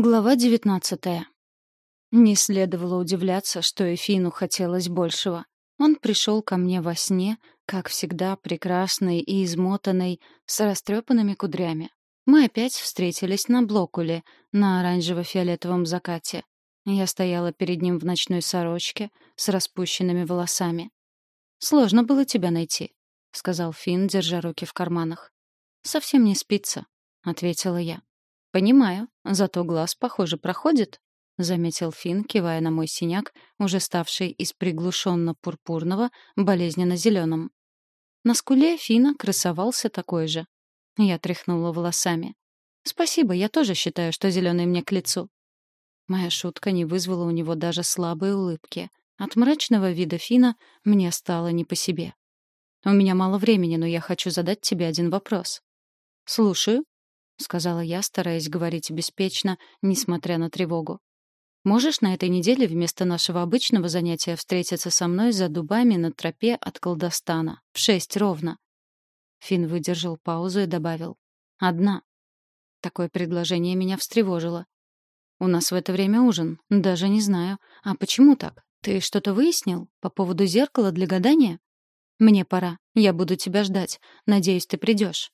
Глава девятнадцатая. Не следовало удивляться, что Эфину хотелось большего. Он пришел ко мне во сне, как всегда, прекрасный и измотанный, с растрепанными кудрями. Мы опять встретились на Блокуле, на оранжево-фиолетовом закате. Я стояла перед ним в ночной сорочке, с распущенными волосами. «Сложно было тебя найти», — сказал Финн, держа руки в карманах. «Совсем не спится», — ответила я. «Понимаю, зато глаз, похоже, проходит», — заметил Финн, кивая на мой синяк, уже ставший из приглушенно-пурпурного болезненно-зеленым. На скуле Фина красовался такой же. Я тряхнула волосами. «Спасибо, я тоже считаю, что зеленый мне к лицу». Моя шутка не вызвала у него даже слабой улыбки. От мрачного вида Фина мне стало не по себе. «У меня мало времени, но я хочу задать тебе один вопрос». «Слушаю», — сказала я, стараясь говорить беспечно, несмотря на тревогу. «Можешь на этой неделе вместо нашего обычного занятия встретиться со мной за дубами на тропе от колдостана? В шесть ровно». Фин выдержал паузу и добавил. «Одна». Такое предложение меня встревожило. «У нас в это время ужин. Даже не знаю. А почему так? Ты что-то выяснил? По поводу зеркала для гадания?» «Мне пора. Я буду тебя ждать. Надеюсь, ты придешь.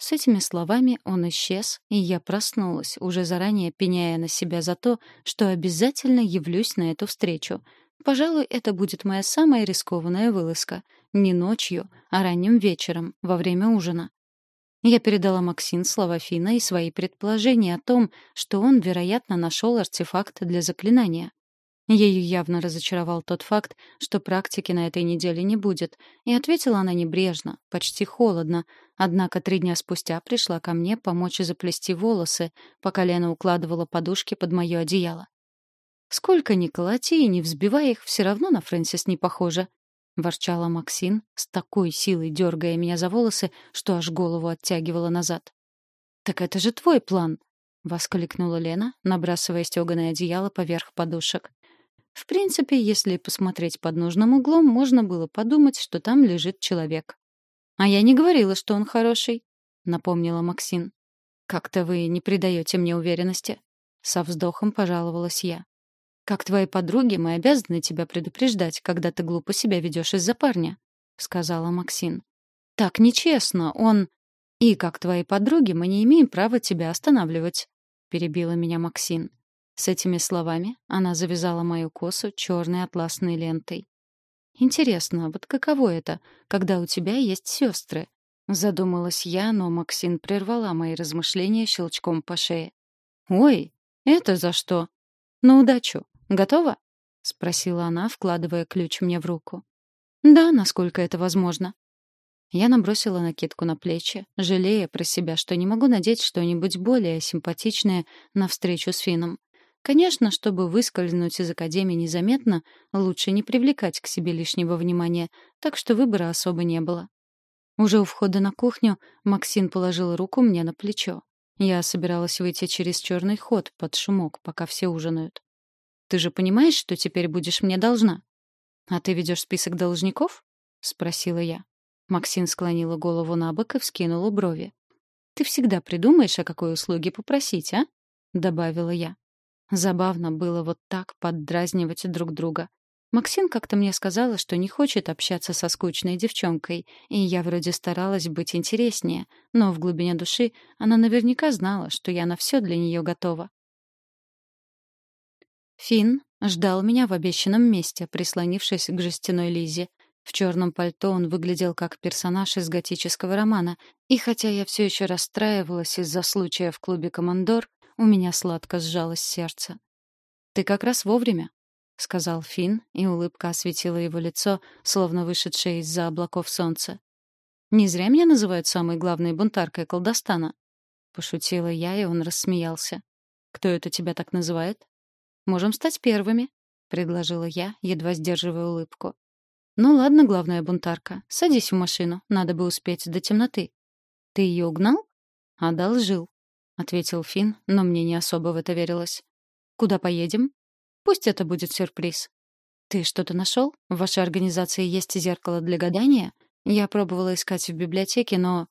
С этими словами он исчез, и я проснулась, уже заранее пеняя на себя за то, что обязательно явлюсь на эту встречу. Пожалуй, это будет моя самая рискованная вылазка. Не ночью, а ранним вечером, во время ужина. Я передала Максин слова Фина и свои предположения о том, что он, вероятно, нашел артефакт для заклинания. Ею явно разочаровал тот факт, что практики на этой неделе не будет, и ответила она небрежно, почти холодно, однако три дня спустя пришла ко мне помочь заплести волосы, пока Лена укладывала подушки под мое одеяло. «Сколько ни колоти и не взбивай их, все равно на Фрэнсис не похоже», — ворчала Максин, с такой силой дергая меня за волосы, что аж голову оттягивала назад. «Так это же твой план!» — воскликнула Лена, набрасывая стёганое одеяло поверх подушек. В принципе, если посмотреть под нужным углом, можно было подумать, что там лежит человек. «А я не говорила, что он хороший», — напомнила Максин. «Как-то вы не придаете мне уверенности», — со вздохом пожаловалась я. «Как твои подруги, мы обязаны тебя предупреждать, когда ты глупо себя ведешь из-за парня», — сказала Максин. «Так нечестно, он...» «И как твои подруги, мы не имеем права тебя останавливать», — перебила меня Максин. С этими словами она завязала мою косу черной атласной лентой. «Интересно, вот каково это, когда у тебя есть сестры?» Задумалась я, но Максин прервала мои размышления щелчком по шее. «Ой, это за что?» «На удачу. Готова?» — спросила она, вкладывая ключ мне в руку. «Да, насколько это возможно». Я набросила накидку на плечи, жалея про себя, что не могу надеть что-нибудь более симпатичное на встречу с Фином. Конечно, чтобы выскользнуть из академии незаметно, лучше не привлекать к себе лишнего внимания, так что выбора особо не было. Уже у входа на кухню Максин положил руку мне на плечо. Я собиралась выйти через черный ход под шумок, пока все ужинают. «Ты же понимаешь, что теперь будешь мне должна?» «А ты ведешь список должников?» — спросила я. Максин склонила голову на бок и вскинула брови. «Ты всегда придумаешь, о какой услуге попросить, а?» — добавила я. Забавно было вот так поддразнивать друг друга. Максим как-то мне сказала, что не хочет общаться со скучной девчонкой, и я вроде старалась быть интереснее, но в глубине души она наверняка знала, что я на все для нее готова. Финн ждал меня в обещанном месте, прислонившись к жестяной лизе. В черном пальто он выглядел как персонаж из готического романа, и хотя я все еще расстраивалась из-за случая в клубе «Командор», у меня сладко сжалось сердце. «Ты как раз вовремя», — сказал Финн, и улыбка осветила его лицо, словно вышедшее из-за облаков солнца. «Не зря меня называют самой главной бунтаркой колдостана», — пошутила я, и он рассмеялся. «Кто это тебя так называет?» «Можем стать первыми», — предложила я, едва сдерживая улыбку. «Ну ладно, главная бунтарка, садись в машину, надо бы успеть до темноты». «Ты ее угнал?» «Одолжил», ответил Фин, но мне не особо в это верилось. Куда поедем? Пусть это будет сюрприз. Ты что-то нашел? В вашей организации есть зеркало для гадания? Я пробовала искать в библиотеке, но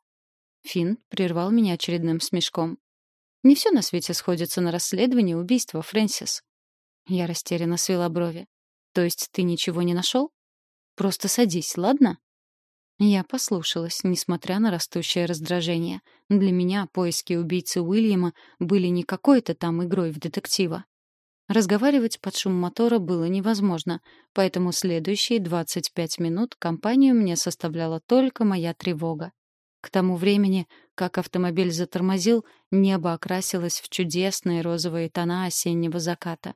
Фин прервал меня очередным смешком. Не все на свете сходится на расследовании убийства, Фрэнсис. Я растерянно свела брови. То есть ты ничего не нашел? Просто садись, ладно? Я послушалась, несмотря на растущее раздражение. Для меня поиски убийцы Уильяма были не какой-то там игрой в детектива. Разговаривать под шум мотора было невозможно, поэтому следующие 25 минут компанию мне составляла только моя тревога. К тому времени, как автомобиль затормозил, небо окрасилось в чудесные розовые тона осеннего заката.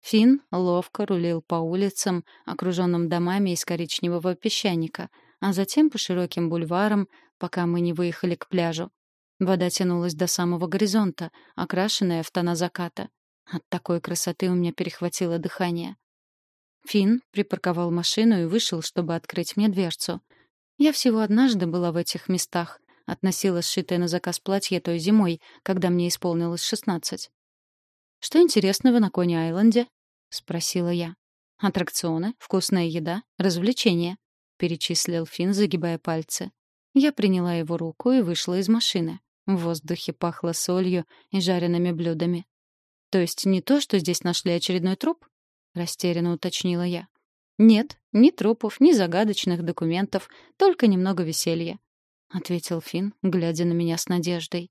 Финн ловко рулил по улицам, окруженным домами из коричневого песчаника, а затем по широким бульварам, пока мы не выехали к пляжу. Вода тянулась до самого горизонта, окрашенная в тона заката. От такой красоты у меня перехватило дыхание. Финн припарковал машину и вышел, чтобы открыть мне дверцу. Я всего однажды была в этих местах, относила сшитое на заказ платье той зимой, когда мне исполнилось шестнадцать. «Что интересного на Кони-Айленде?» — спросила я. «Аттракционы, вкусная еда, развлечения», — перечислил Финн, загибая пальцы. Я приняла его руку и вышла из машины. В воздухе пахло солью и жареными блюдами. «То есть не то, что здесь нашли очередной труп?» — растерянно уточнила я. «Нет, ни трупов, ни загадочных документов, только немного веселья», — ответил Финн, глядя на меня с надеждой.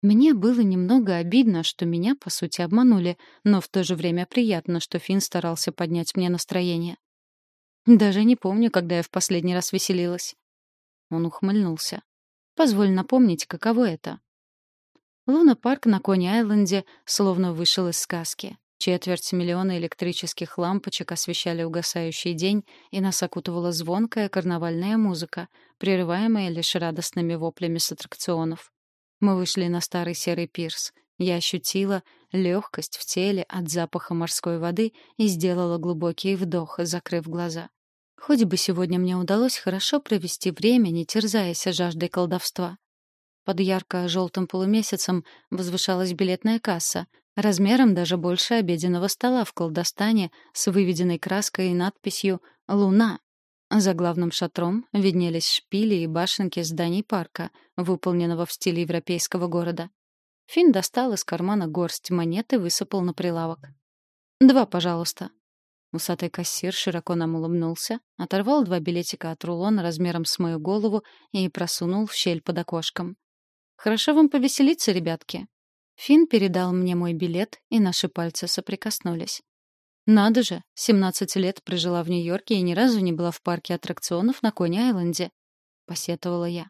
Мне было немного обидно, что меня, по сути, обманули, но в то же время приятно, что Финн старался поднять мне настроение. Даже не помню, когда я в последний раз веселилась. Он ухмыльнулся. «Позволь напомнить, каково это Луна-парк на Кони-Айленде словно вышел из сказки. Четверть миллиона электрических лампочек освещали угасающий день, и нас окутывала звонкая карнавальная музыка, прерываемая лишь радостными воплями с аттракционов. Мы вышли на старый серый пирс. Я ощутила легкость в теле от запаха морской воды и сделала глубокий вдох, закрыв глаза. Хоть бы сегодня мне удалось хорошо провести время, не терзаясь жаждой колдовства. Под ярко-желтым полумесяцем возвышалась билетная касса, размером даже больше обеденного стола в колдостане с выведенной краской и надписью «Луна». За главным шатром виднелись шпили и башенки зданий парка, выполненного в стиле европейского города. Финн достал из кармана горсть монет и высыпал на прилавок. «Два, пожалуйста». Усатый кассир широко нам улыбнулся, оторвал два билетика от рулона размером с мою голову и просунул в щель под окошком. Хорошо вам повеселиться, ребятки. Фин передал мне мой билет, и наши пальцы соприкоснулись. Надо же, 17 лет прожила в Нью-Йорке и ни разу не была в парке аттракционов на Кони-Айленде, посетовала я.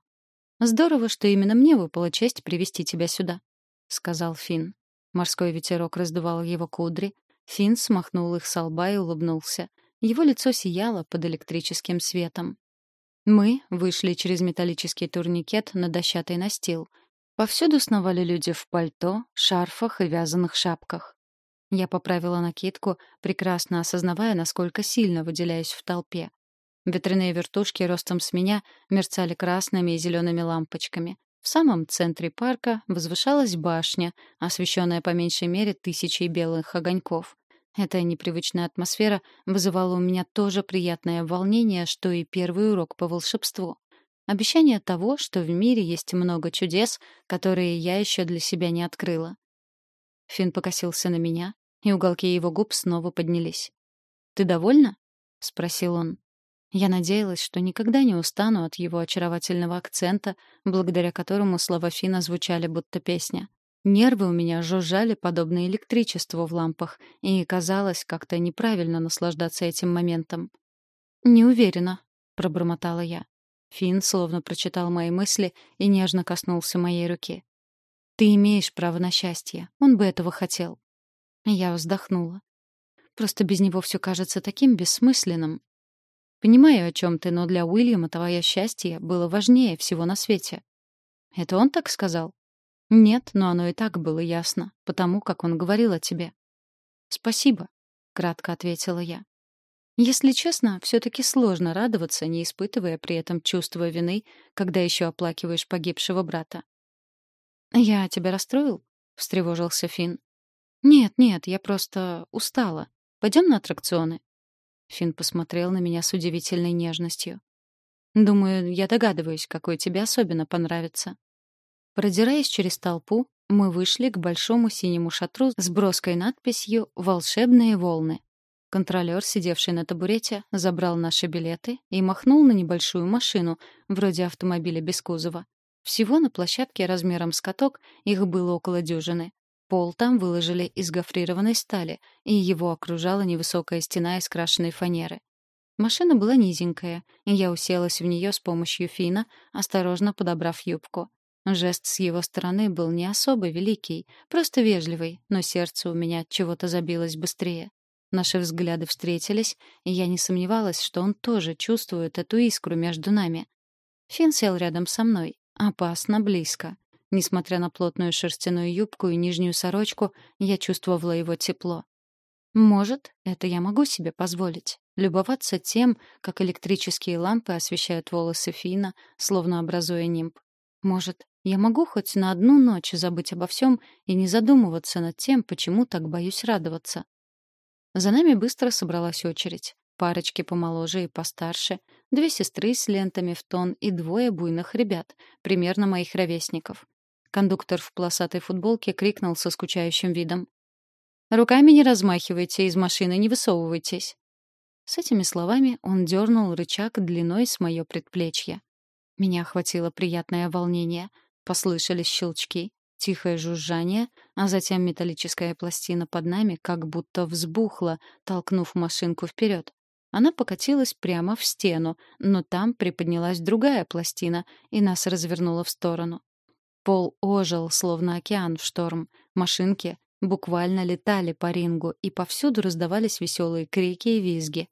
Здорово, что именно мне выпала честь привести тебя сюда, сказал Фин. Морской ветерок раздувал его кудри, Фин смахнул их с лба и улыбнулся. Его лицо сияло под электрическим светом. Мы вышли через металлический турникет на дощатый настил. Повсюду сновали люди в пальто, шарфах и вязаных шапках. Я поправила накидку, прекрасно осознавая, насколько сильно выделяюсь в толпе. Ветряные вертушки ростом с меня мерцали красными и зелеными лампочками. В самом центре парка возвышалась башня, освещенная по меньшей мере тысячей белых огоньков. Эта непривычная атмосфера вызывала у меня тоже приятное волнение, что и первый урок по волшебству. Обещание того, что в мире есть много чудес, которые я еще для себя не открыла. Финн покосился на меня, и уголки его губ снова поднялись. «Ты довольна?» — спросил он. Я надеялась, что никогда не устану от его очаровательного акцента, благодаря которому слова Фина звучали будто песня. Нервы у меня жужжали, подобно электричеству в лампах, и казалось как-то неправильно наслаждаться этим моментом. «Не уверена», — пробормотала я. Финн словно прочитал мои мысли и нежно коснулся моей руки. «Ты имеешь право на счастье. Он бы этого хотел». Я вздохнула. «Просто без него все кажется таким бессмысленным». «Понимаю, о чем ты, но для Уильяма твое счастье было важнее всего на свете». «Это он так сказал?» Нет, но оно и так было ясно, потому как он говорил о тебе. Спасибо, кратко ответила я. Если честно, все таки сложно радоваться, не испытывая при этом чувства вины, когда еще оплакиваешь погибшего брата. Я тебя расстроил? встревожился Фин. Нет, нет, я просто устала. Пойдем на аттракционы. Фин посмотрел на меня с удивительной нежностью. Думаю, я догадываюсь, какой тебе особенно понравится. Продираясь через толпу, мы вышли к большому синему шатру с броской надписью «Волшебные волны». Контролер, сидевший на табурете, забрал наши билеты и махнул на небольшую машину, вроде автомобиля без кузова. Всего на площадке размером с каток их было около дюжины. Пол там выложили из гофрированной стали, и его окружала невысокая стена из крашеной фанеры. Машина была низенькая, и я уселась в нее с помощью Фина, осторожно подобрав юбку. Жест с его стороны был не особо великий, просто вежливый, но сердце у меня от чего-то забилось быстрее. Наши взгляды встретились, и я не сомневалась, что он тоже чувствует эту искру между нами. Фин сел рядом со мной, опасно близко. Несмотря на плотную шерстяную юбку и нижнюю сорочку, я чувствовала его тепло. Может, это я могу себе позволить. Любоваться тем, как электрические лампы освещают волосы Фина, словно образуя нимб. Может, я могу хоть на одну ночь забыть обо всем и не задумываться над тем, почему так боюсь радоваться. За нами быстро собралась очередь. Парочки помоложе и постарше, две сестры с лентами в тон и двое буйных ребят, примерно моих ровесников. Кондуктор в полосатой футболке крикнул со скучающим видом. «Руками не размахивайте, из машины не высовывайтесь». С этими словами он дернул рычаг длиной с мое предплечье. Меня охватило приятное волнение. Послышались щелчки, тихое жужжание, а затем металлическая пластина под нами как будто взбухла, толкнув машинку вперед. Она покатилась прямо в стену, но там приподнялась другая пластина, и нас развернуло в сторону. Пол ожил, словно океан в шторм. Машинки буквально летали по рингу, и повсюду раздавались веселые крики и визги.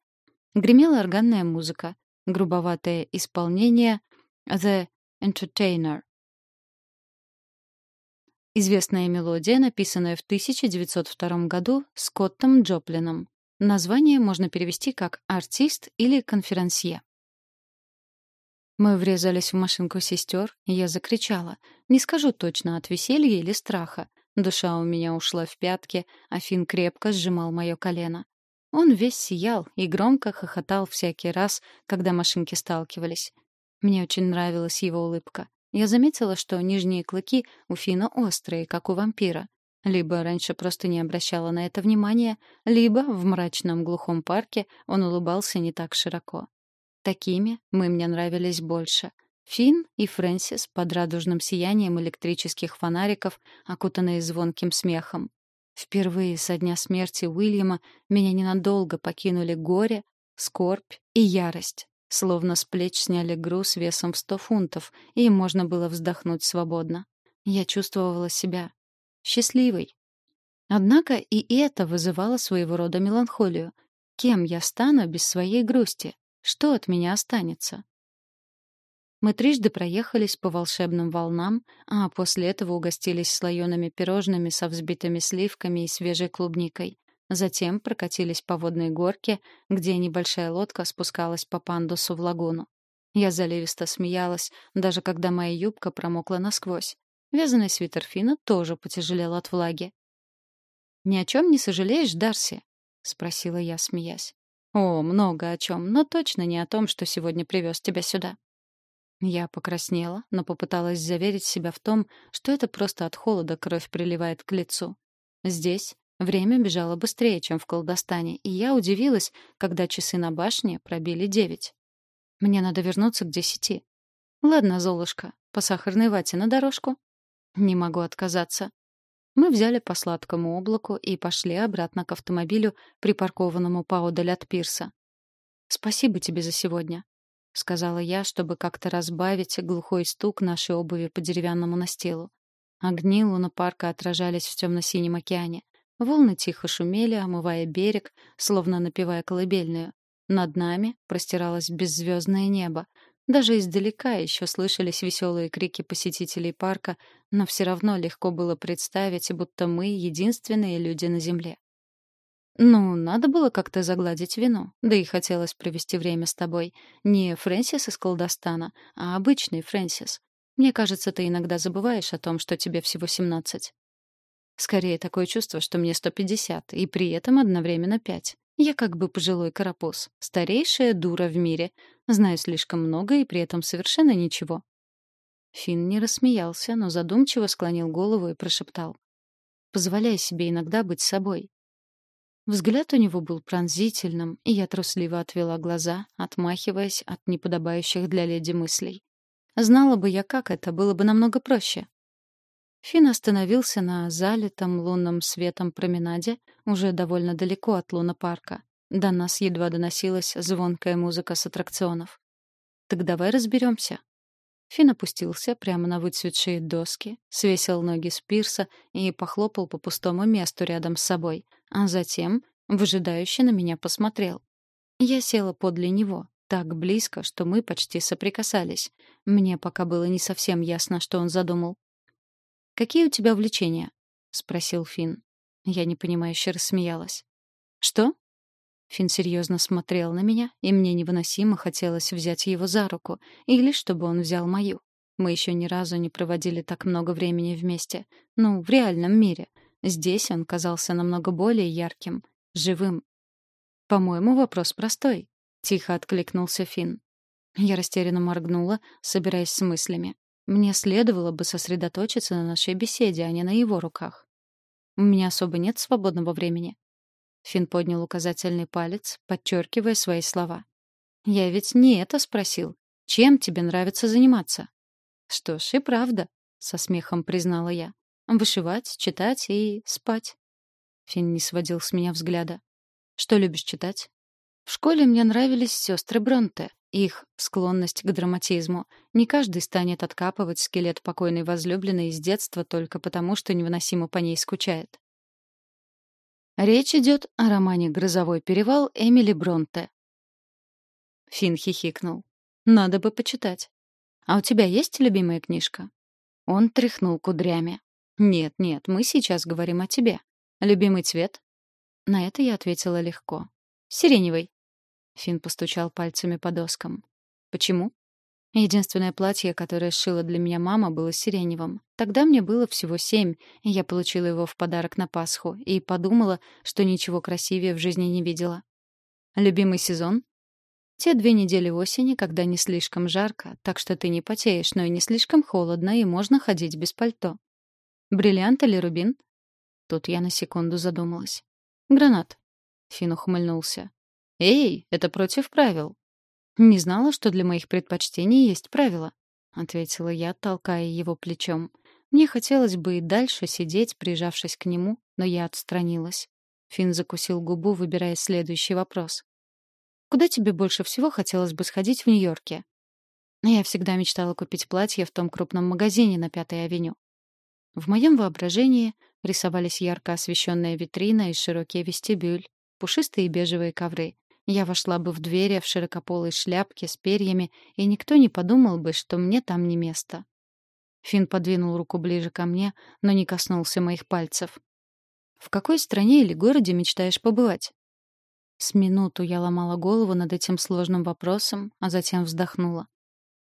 Гремела органная музыка, грубоватое исполнение «The Entertainer». Известная мелодия, написанная в 1902 году Скоттом Джоплином. Название можно перевести как «артист» или «конферансье». Мы врезались в машинку сестер, и я закричала. Не скажу точно, от веселья или страха. Душа у меня ушла в пятки, а Фин крепко сжимал мое колено. Он весь сиял и громко хохотал всякий раз, когда машинки сталкивались. Мне очень нравилась его улыбка. Я заметила, что нижние клыки у Фина острые, как у вампира. Либо раньше просто не обращала на это внимания, либо в мрачном глухом парке он улыбался не так широко. Такими мы мне нравились больше. Финн и Фрэнсис под радужным сиянием электрических фонариков, окутанные звонким смехом. Впервые со дня смерти Уильяма меня ненадолго покинули горе, скорбь и ярость. Словно с плеч сняли груз весом в сто фунтов, и можно было вздохнуть свободно. Я чувствовала себя счастливой. Однако и это вызывало своего рода меланхолию. Кем я стану без своей грусти? Что от меня останется? Мы трижды проехались по волшебным волнам, а после этого угостились слоеными пирожными со взбитыми сливками и свежей клубникой. Затем прокатились по водной горке, где небольшая лодка спускалась по пандусу в лагуну. Я заливисто смеялась, даже когда моя юбка промокла насквозь. Вязаный свитер Фина тоже потяжелел от влаги. «Ни о чем не сожалеешь, Дарси?» — спросила я, смеясь. О, много о чем, но точно не о том, что сегодня привез тебя сюда. Я покраснела, но попыталась заверить себя в том, что это просто от холода кровь приливает к лицу. Здесь время бежало быстрее, чем в колдостане, и я удивилась, когда часы на башне пробили девять. Мне надо вернуться к десяти. Ладно, Золушка, по сахарной вате на дорожку. Не могу отказаться. Мы взяли по сладкому облаку и пошли обратно к автомобилю, припаркованному поодаль от пирса. «Спасибо тебе за сегодня», — сказала я, чтобы как-то разбавить глухой стук нашей обуви по деревянному настилу. Огни лунопарка отражались в темно-синем океане. Волны тихо шумели, омывая берег, словно напевая колыбельную. Над нами простиралось беззвездное небо, даже издалека еще слышались веселые крики посетителей парка, но все равно легко было представить, будто мы — единственные люди на Земле. «Ну, надо было как-то загладить вину. Да и хотелось провести время с тобой. Не Фрэнсис из колдостана, а обычный Фрэнсис. Мне кажется, ты иногда забываешь о том, что тебе всего семнадцать. Скорее, такое чувство, что мне сто пятьдесят, и при этом одновременно пять. Я как бы пожилой карапуз, старейшая дура в мире, знаю слишком много и при этом совершенно ничего. Финн не рассмеялся, но задумчиво склонил голову и прошептал. «Позволяй себе иногда быть собой». Взгляд у него был пронзительным, и я трусливо отвела глаза, отмахиваясь от неподобающих для леди мыслей. Знала бы я, как это, было бы намного проще. Финн остановился на залитом лунным светом променаде, уже довольно далеко от лунопарка. До нас едва доносилась звонкая музыка с аттракционов. «Так давай разберемся. Финн опустился прямо на выцветшие доски, свесил ноги с пирса и похлопал по пустому месту рядом с собой, а затем выжидающе на меня посмотрел. Я села подле него, так близко, что мы почти соприкасались. Мне пока было не совсем ясно, что он задумал. «Какие у тебя увлечения?» — спросил Финн. Я непонимающе рассмеялась. «Что?» Финн серьезно смотрел на меня, и мне невыносимо хотелось взять его за руку, или чтобы он взял мою. Мы еще ни разу не проводили так много времени вместе. Ну, в реальном мире. Здесь он казался намного более ярким, живым. «По-моему, вопрос простой», — тихо откликнулся Финн. Я растерянно моргнула, собираясь с мыслями. Мне следовало бы сосредоточиться на нашей беседе, а не на его руках. У меня особо нет свободного времени. Финн поднял указательный палец, подчеркивая свои слова. Я ведь не это спросил. Чем тебе нравится заниматься? Что ж, и правда, со смехом признала я. Вышивать, читать и спать. Финн не сводил с меня взгляда. Что любишь читать? В школе мне нравились сестры Бронте. Их склонность к драматизму. Не каждый станет откапывать скелет покойной возлюбленной из детства только потому, что невыносимо по ней скучает. Речь идет о романе «Грозовой перевал» Эмили Бронте. Финн хихикнул. «Надо бы почитать. А у тебя есть любимая книжка?» Он тряхнул кудрями. «Нет, нет, мы сейчас говорим о тебе. Любимый цвет?» На это я ответила легко. «Сиреневый». Финн постучал пальцами по доскам. «Почему?» Единственное платье, которое сшила для меня мама, было сиреневым. Тогда мне было всего семь, и я получила его в подарок на Пасху и подумала, что ничего красивее в жизни не видела. Любимый сезон? Те две недели осени, когда не слишком жарко, так что ты не потеешь, но и не слишком холодно, и можно ходить без пальто. Бриллиант или рубин? Тут я на секунду задумалась. Гранат. Фин ухмыльнулся. «Эй, это против правил». «Не знала, что для моих предпочтений есть правила», — ответила я, толкая его плечом. Мне хотелось бы и дальше сидеть, прижавшись к нему, но я отстранилась. Фин закусил губу, выбирая следующий вопрос. «Куда тебе больше всего хотелось бы сходить в Нью-Йорке?» Я всегда мечтала купить платье в том крупном магазине на Пятой авеню. В моем воображении рисовались ярко освещенная витрина и широкий вестибюль, пушистые бежевые ковры. Я вошла бы в двери в широкополой шляпке с перьями, и никто не подумал бы, что мне там не место. Фин подвинул руку ближе ко мне, но не коснулся моих пальцев. «В какой стране или городе мечтаешь побывать?» С минуту я ломала голову над этим сложным вопросом, а затем вздохнула.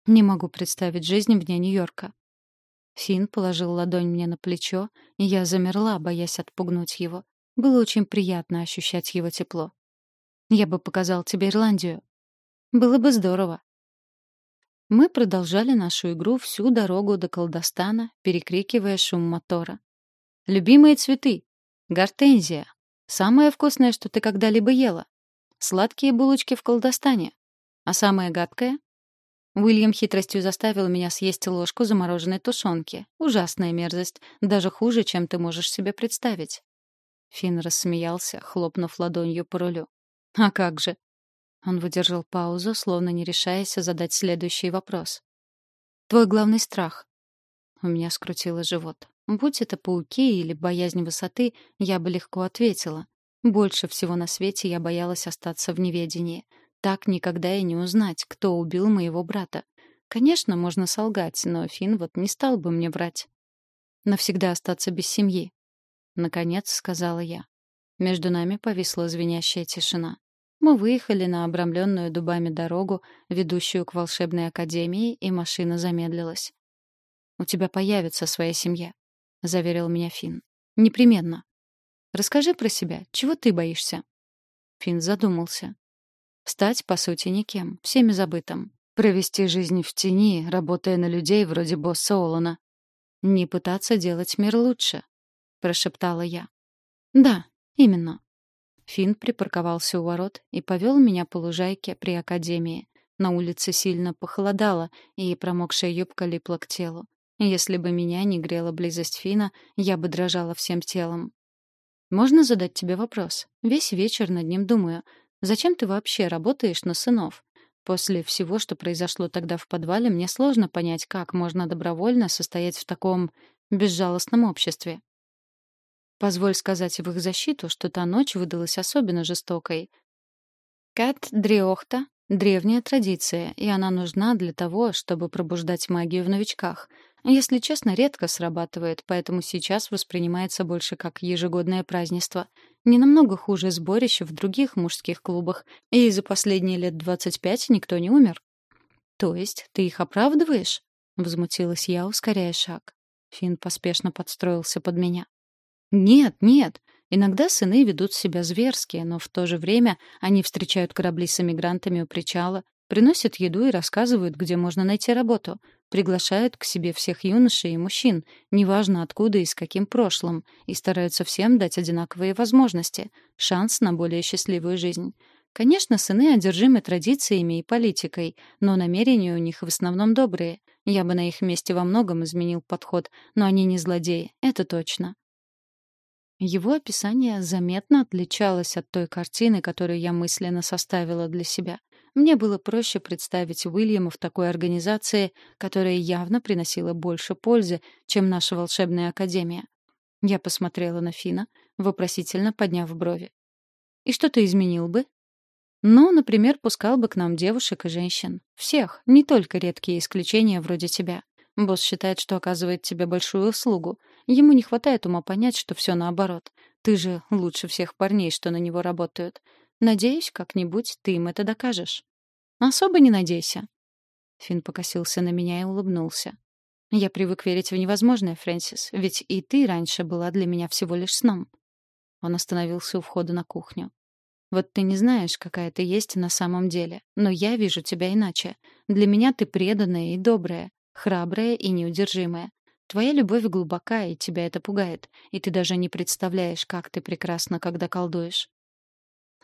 «Не могу представить жизнь вне Нью-Йорка». Фин положил ладонь мне на плечо, и я замерла, боясь отпугнуть его. Было очень приятно ощущать его тепло. Я бы показал тебе Ирландию. Было бы здорово. Мы продолжали нашу игру всю дорогу до Колдостана, перекрикивая шум мотора. Любимые цветы. Гортензия. Самое вкусное, что ты когда-либо ела. Сладкие булочки в Колдостане. А самое гадкое? Уильям хитростью заставил меня съесть ложку замороженной тушенки. Ужасная мерзость, даже хуже, чем ты можешь себе представить. Финн рассмеялся, хлопнув ладонью по рулю. А как же? Он выдержал паузу, словно не решаясь задать следующий вопрос. Твой главный страх? У меня скрутило живот. Будь это пауки или боязнь высоты, я бы легко ответила. Больше всего на свете я боялась остаться в неведении. Так никогда и не узнать, кто убил моего брата. Конечно, можно солгать, но Финн вот не стал бы мне врать. Навсегда остаться без семьи. Наконец, сказала я. Между нами повисла звенящая тишина. Мы выехали на обрамленную дубами дорогу, ведущую к волшебной академии, и машина замедлилась. «У тебя появится своя семья», — заверил меня Финн. «Непременно. Расскажи про себя. Чего ты боишься?» Финн задумался. «Стать, по сути, никем, всеми забытым. Провести жизнь в тени, работая на людей вроде босса Олана. Не пытаться делать мир лучше, прошептала я. Да, именно. Финн припарковался у ворот и повел меня по лужайке при академии. На улице сильно похолодало, и промокшая юбка липла к телу. Если бы меня не грела близость Фина, я бы дрожала всем телом. Можно задать тебе вопрос? Весь вечер над ним думаю. Зачем ты вообще работаешь на сынов? После всего, что произошло тогда в подвале, мне сложно понять, как можно добровольно состоять в таком безжалостном обществе. Позволь сказать в их защиту, что та ночь выдалась особенно жестокой. Кат Дриохта — древняя традиция, и она нужна для того, чтобы пробуждать магию в новичках — если честно, редко срабатывает, поэтому сейчас воспринимается больше как ежегодное празднество. Не намного хуже сборища в других мужских клубах, и за последние лет 25 никто не умер. То есть ты их оправдываешь? Возмутилась я, ускоряя шаг. Финн поспешно подстроился под меня. Нет, нет. Иногда сыны ведут себя зверски, но в то же время они встречают корабли с эмигрантами у причала, приносят еду и рассказывают, где можно найти работу приглашают к себе всех юношей и мужчин, неважно откуда и с каким прошлым, и стараются всем дать одинаковые возможности, шанс на более счастливую жизнь. Конечно, сыны одержимы традициями и политикой, но намерения у них в основном добрые. Я бы на их месте во многом изменил подход, но они не злодеи, это точно. Его описание заметно отличалось от той картины, которую я мысленно составила для себя. Мне было проще представить Уильяма в такой организации, которая явно приносила больше пользы, чем наша волшебная академия. Я посмотрела на Фина, вопросительно подняв брови. «И что ты изменил бы?» «Ну, например, пускал бы к нам девушек и женщин. Всех, не только редкие исключения вроде тебя. Босс считает, что оказывает тебе большую услугу. Ему не хватает ума понять, что все наоборот. Ты же лучше всех парней, что на него работают. Надеюсь, как-нибудь ты им это докажешь. Особо не надейся. Финн покосился на меня и улыбнулся. Я привык верить в невозможное, Фрэнсис, ведь и ты раньше была для меня всего лишь сном. Он остановился у входа на кухню. Вот ты не знаешь, какая ты есть на самом деле, но я вижу тебя иначе. Для меня ты преданная и добрая, храбрая и неудержимая. Твоя любовь глубока, и тебя это пугает, и ты даже не представляешь, как ты прекрасна, когда колдуешь.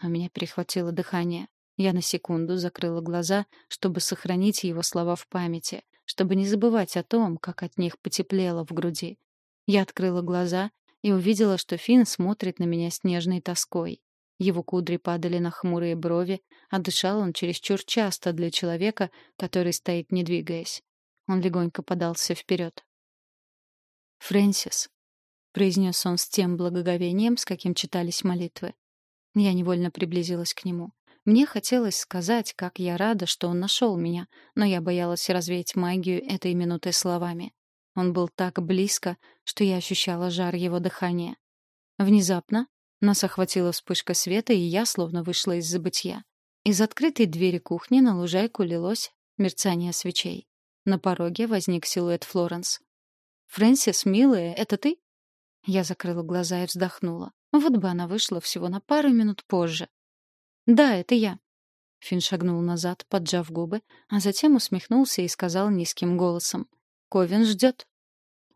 У меня перехватило дыхание. Я на секунду закрыла глаза, чтобы сохранить его слова в памяти, чтобы не забывать о том, как от них потеплело в груди. Я открыла глаза и увидела, что Финн смотрит на меня с нежной тоской. Его кудри падали на хмурые брови, а дышал он чересчур часто для человека, который стоит не двигаясь. Он легонько подался вперед. «Фрэнсис», — произнес он с тем благоговением, с каким читались молитвы. Я невольно приблизилась к нему. Мне хотелось сказать, как я рада, что он нашел меня, но я боялась развеять магию этой минуты словами. Он был так близко, что я ощущала жар его дыхания. Внезапно нас охватила вспышка света, и я словно вышла из забытья. Из открытой двери кухни на лужайку лилось мерцание свечей. На пороге возник силуэт Флоренс. «Фрэнсис, милая, это ты?» Я закрыла глаза и вздохнула. Вот бы она вышла всего на пару минут позже. «Да, это я». Финн шагнул назад, поджав губы, а затем усмехнулся и сказал низким голосом. «Ковин ждет».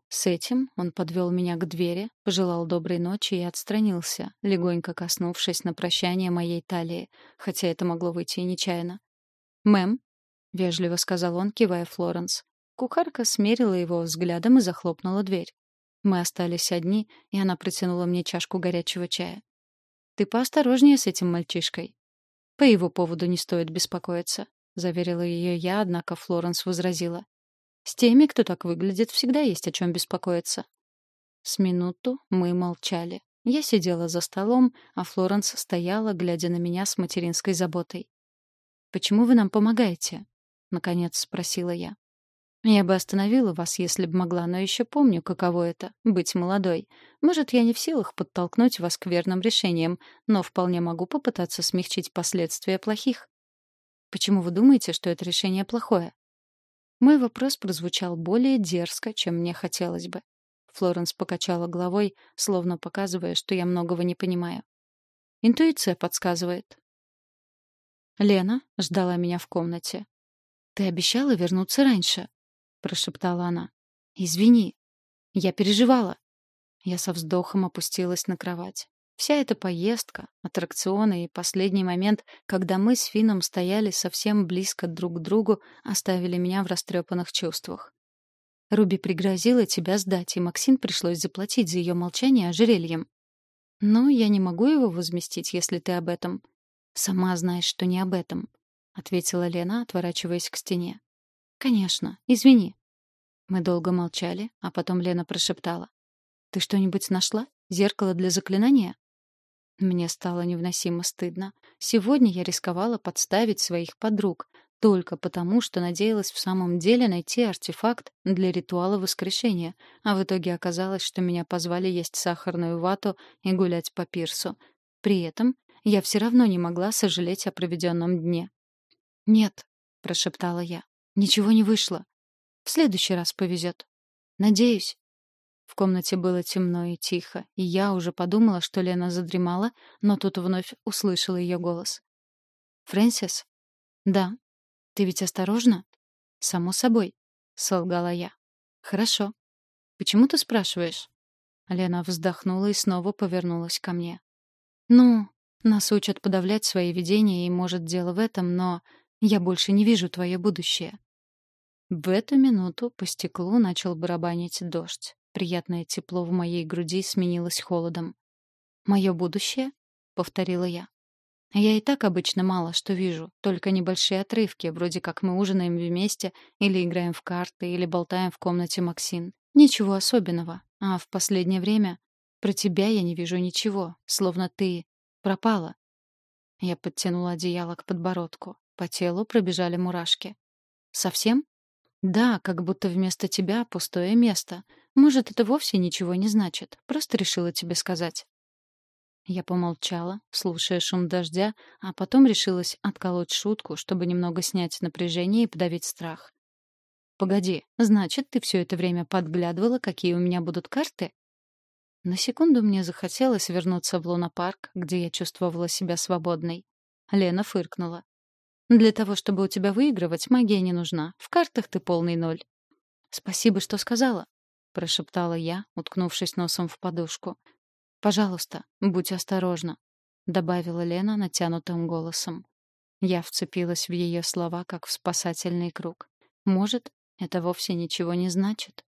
С этим он подвел меня к двери, пожелал доброй ночи и отстранился, легонько коснувшись на прощание моей талии, хотя это могло выйти и нечаянно. «Мэм», — вежливо сказал он, кивая Флоренс. Кухарка смерила его взглядом и захлопнула дверь. Мы остались одни, и она протянула мне чашку горячего чая. «Ты поосторожнее с этим мальчишкой». «По его поводу не стоит беспокоиться», — заверила ее я, однако Флоренс возразила. «С теми, кто так выглядит, всегда есть о чем беспокоиться». С минуту мы молчали. Я сидела за столом, а Флоренс стояла, глядя на меня с материнской заботой. «Почему вы нам помогаете?» — наконец спросила я. Я бы остановила вас, если бы могла, но еще помню, каково это — быть молодой. Может, я не в силах подтолкнуть вас к верным решениям, но вполне могу попытаться смягчить последствия плохих. Почему вы думаете, что это решение плохое? Мой вопрос прозвучал более дерзко, чем мне хотелось бы. Флоренс покачала головой, словно показывая, что я многого не понимаю. Интуиция подсказывает. Лена ждала меня в комнате. Ты обещала вернуться раньше, прошептала она. Извини. Я переживала. Я со вздохом опустилась на кровать. Вся эта поездка, аттракционы и последний момент, когда мы с Фином стояли совсем близко друг к другу, оставили меня в растрепанных чувствах. Руби пригрозила тебя сдать, и Максим пришлось заплатить за ее молчание ожерельем. Но я не могу его возместить, если ты об этом. Сама знаешь, что не об этом, ответила Лена, отворачиваясь к стене. Конечно, извини. Мы долго молчали, а потом Лена прошептала: Ты что-нибудь нашла? Зеркало для заклинания? Мне стало невыносимо стыдно. Сегодня я рисковала подставить своих подруг, только потому, что надеялась в самом деле найти артефакт для ритуала воскрешения, а в итоге оказалось, что меня позвали есть сахарную вату и гулять по пирсу. При этом я все равно не могла сожалеть о проведенном дне. «Нет», — прошептала я, — «ничего не вышло. В следующий раз повезет. Надеюсь». В комнате было темно и тихо, и я уже подумала, что Лена задремала, но тут вновь услышала ее голос. «Фрэнсис?» «Да». «Ты ведь осторожна?» «Само собой», — солгала я. «Хорошо. Почему ты спрашиваешь?» Лена вздохнула и снова повернулась ко мне. «Ну, нас учат подавлять свои видения, и, может, дело в этом, но я больше не вижу твое будущее». В эту минуту по стеклу начал барабанить дождь. Приятное тепло в моей груди сменилось холодом. «Мое будущее?» — повторила я. «Я и так обычно мало что вижу, только небольшие отрывки, вроде как мы ужинаем вместе, или играем в карты, или болтаем в комнате Максин. Ничего особенного. А в последнее время про тебя я не вижу ничего, словно ты пропала». Я подтянула одеяло к подбородку. По телу пробежали мурашки. «Совсем?» «Да, как будто вместо тебя пустое место. Может, это вовсе ничего не значит. Просто решила тебе сказать. Я помолчала, слушая шум дождя, а потом решилась отколоть шутку, чтобы немного снять напряжение и подавить страх. «Погоди, значит, ты все это время подглядывала, какие у меня будут карты?» На секунду мне захотелось вернуться в лунопарк, где я чувствовала себя свободной. Лена фыркнула. «Для того, чтобы у тебя выигрывать, магия не нужна. В картах ты полный ноль». «Спасибо, что сказала», — прошептала я, уткнувшись носом в подушку. «Пожалуйста, будь осторожна», — добавила Лена натянутым голосом. Я вцепилась в ее слова, как в спасательный круг. «Может, это вовсе ничего не значит?»